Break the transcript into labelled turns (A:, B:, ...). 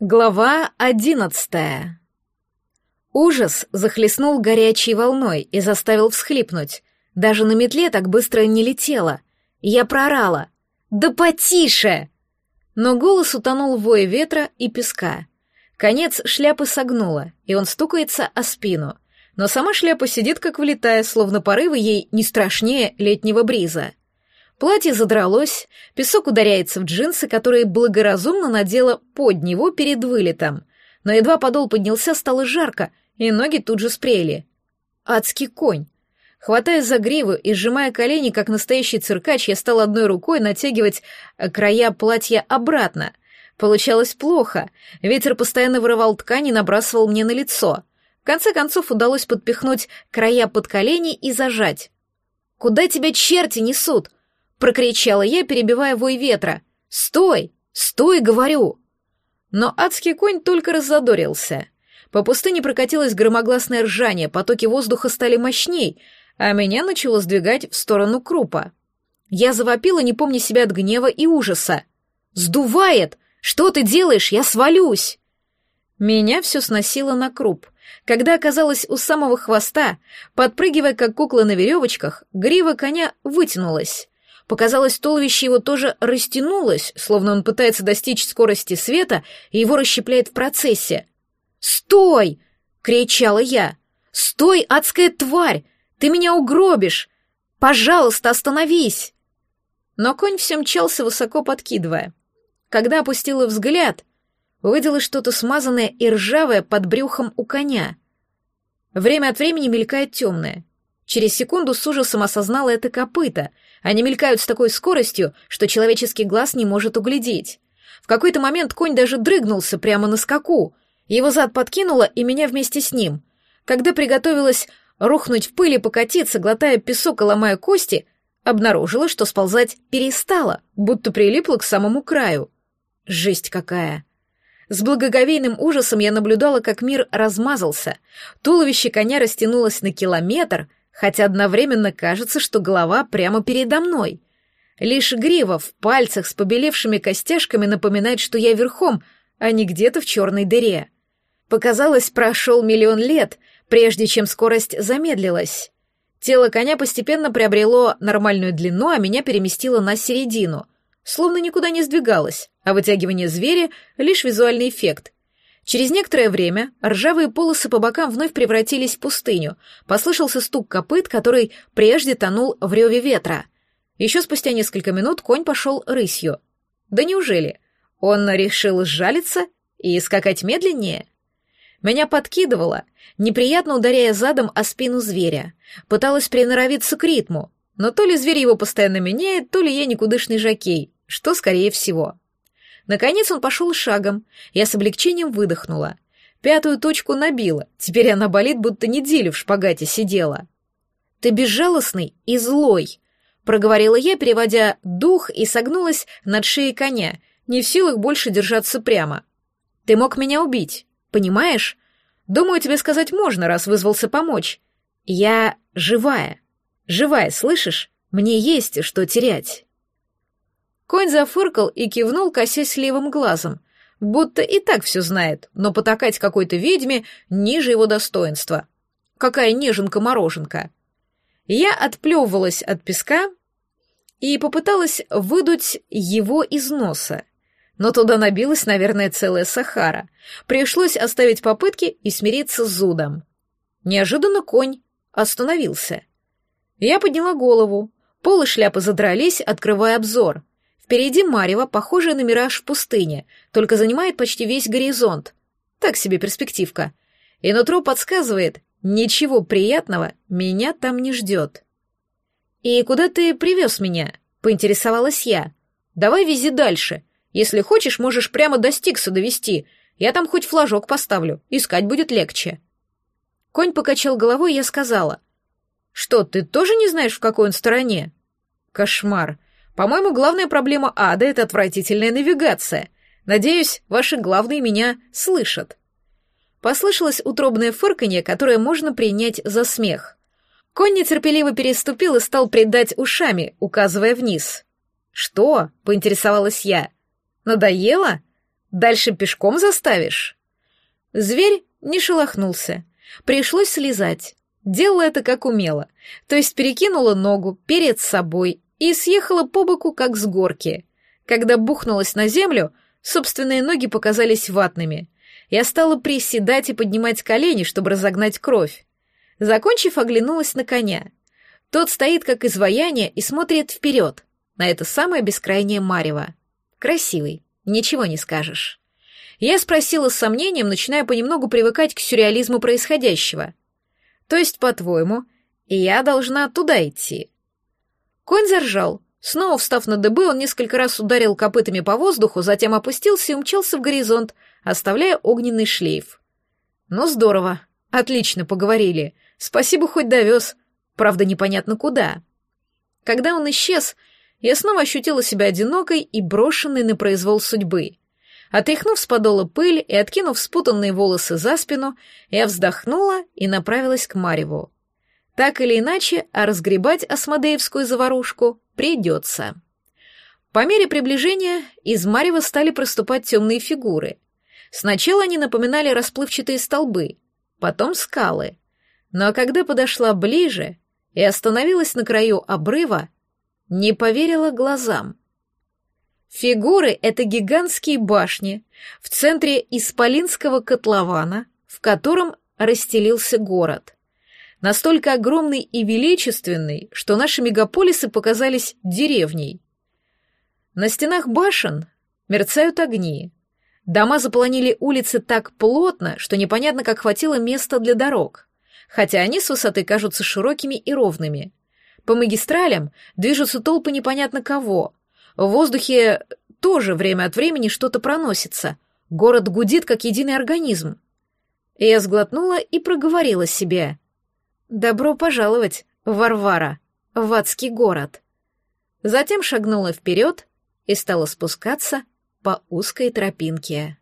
A: Глава одиннадцатая. Ужас захлестнул горячей волной и заставил всхлипнуть. Даже на метле так быстро не летела. Я прорала. «Да потише!» Но голос утонул в вое ветра и песка. Конец шляпы согнула, и он стукается о спину. Но сама шляпа сидит как влетая, словно порывы ей не страшнее летнего бриза. Платье задралось, песок ударяется в джинсы, которые благоразумно надела под него перед вылетом. Но едва подол поднялся, стало жарко, и ноги тут же спрели. Адский конь. Хватая за гриву и сжимая колени, как настоящий циркач, я стал одной рукой натягивать э, края платья обратно. Получалось плохо. Ветер постоянно вырывал ткань и набрасывал мне на лицо. В конце концов удалось подпихнуть края под колени и зажать. «Куда тебя черти несут?» Прокричала я, перебивая вой ветра. «Стой! Стой, говорю!» Но адский конь только раззадорился. По пустыне прокатилось громогласное ржание, потоки воздуха стали мощней, а меня начало сдвигать в сторону крупа. Я завопила, не помня себя от гнева и ужаса. «Сдувает! Что ты делаешь? Я свалюсь!» Меня все сносило на круп. Когда оказалась у самого хвоста, подпрыгивая как кукла на веревочках, грива коня вытянулась. Показалось, туловище его тоже растянулось, словно он пытается достичь скорости света, и его расщепляет в процессе. «Стой!» — кричала я. «Стой, адская тварь! Ты меня угробишь! Пожалуйста, остановись!» Но конь все мчался, высоко подкидывая. Когда опустила взгляд, увидела что-то смазанное и ржавое под брюхом у коня. Время от времени мелькает темное. Через секунду с ужасом осознала это копыто — они мелькают с такой скоростью, что человеческий глаз не может углядеть. В какой-то момент конь даже дрыгнулся прямо на скаку. Его зад подкинуло, и меня вместе с ним. Когда приготовилась рухнуть в пыль и покатиться, глотая песок и ломая кости, обнаружила, что сползать перестала, будто прилипла к самому краю. Жесть какая! С благоговейным ужасом я наблюдала, как мир размазался. Туловище коня растянулось на километр, хотя одновременно кажется, что голова прямо передо мной. Лишь грива в пальцах с побелевшими костяшками напоминает, что я верхом, а не где-то в черной дыре. Показалось, прошел миллион лет, прежде чем скорость замедлилась. Тело коня постепенно приобрело нормальную длину, а меня переместило на середину. Словно никуда не сдвигалось, а вытягивание зверя — лишь визуальный эффект, Через некоторое время ржавые полосы по бокам вновь превратились в пустыню. Послышался стук копыт, который прежде тонул в реве ветра. Еще спустя несколько минут конь пошел рысью. Да неужели? Он решил сжалиться и скакать медленнее? Меня подкидывало, неприятно ударяя задом о спину зверя. Пыталась приноровиться к ритму, но то ли зверь его постоянно меняет, то ли я никудышный жокей, что скорее всего. Наконец он пошел шагом. Я с облегчением выдохнула. Пятую точку набила. Теперь она болит, будто неделю в шпагате сидела. «Ты безжалостный и злой», — проговорила я, переводя дух, и согнулась над шеей коня, не в силах больше держаться прямо. «Ты мог меня убить, понимаешь? Думаю, тебе сказать можно, раз вызвался помочь. Я живая. Живая, слышишь? Мне есть что терять». Конь зафыркал и кивнул, косясь левым глазом, будто и так все знает, но потакать какой-то ведьме ниже его достоинства. Какая неженка-мороженка. Я отплевывалась от песка и попыталась выдуть его из носа. Но туда набилась, наверное, целая Сахара. Пришлось оставить попытки и смириться с зудом. Неожиданно конь остановился. Я подняла голову. Полы шляпы задрались, открывая обзор. Впереди Марева, похожая на мираж в пустыне, только занимает почти весь горизонт. Так себе перспективка. И нутро подсказывает, ничего приятного меня там не ждет. «И куда ты привез меня?» — поинтересовалась я. «Давай вези дальше. Если хочешь, можешь прямо до Стикса довести. Я там хоть флажок поставлю, искать будет легче». Конь покачал головой, и я сказала. «Что, ты тоже не знаешь, в какой он стороне?» «Кошмар. По-моему, главная проблема ада — это отвратительная навигация. Надеюсь, ваши главные меня слышат. Послышалось утробное фырканье, которое можно принять за смех. Конь нетерпеливо переступил и стал придать ушами, указывая вниз. «Что?» — поинтересовалась я. «Надоело?» Дальше пешком заставишь?» Зверь не шелохнулся. Пришлось слезать. Делала это как умела, то есть перекинула ногу перед собой и съехала по боку, как с горки. Когда бухнулась на землю, собственные ноги показались ватными. Я стала приседать и поднимать колени, чтобы разогнать кровь. Закончив, оглянулась на коня. Тот стоит как изваяние и смотрит вперед, на это самое бескрайнее марево. Красивый, ничего не скажешь. Я спросила с сомнением, начиная понемногу привыкать к сюрреализму происходящего. То есть, по-твоему, я должна туда идти? Конь заржал. Снова встав на дыбы, он несколько раз ударил копытами по воздуху, затем опустился и умчался в горизонт, оставляя огненный шлейф. Ну, здорово. Отлично, поговорили. Спасибо, хоть довез. Правда, непонятно куда. Когда он исчез, я снова ощутила себя одинокой и брошенной на произвол судьбы. Отряхнув с подола пыль и откинув спутанные волосы за спину, я вздохнула и направилась к Мареву. Так или иначе, а разгребать осмодеевскую заварушку придется. По мере приближения из Марева стали проступать темные фигуры. Сначала они напоминали расплывчатые столбы, потом скалы. Но когда подошла ближе и остановилась на краю обрыва, не поверила глазам. Фигуры — это гигантские башни в центре Исполинского котлована, в котором расстелился город. Настолько огромный и величественный, что наши мегаполисы показались деревней. На стенах башен мерцают огни. Дома заполонили улицы так плотно, что непонятно, как хватило места для дорог, хотя они с высоты кажутся широкими и ровными. По магистралям движутся толпы непонятно кого, в воздухе тоже время от времени что-то проносится. Город гудит, как единый организм. Я сглотнула и проговорила себе. «Добро пожаловать, Варвара, в адский город». Затем шагнула вперед и стала спускаться по узкой тропинке.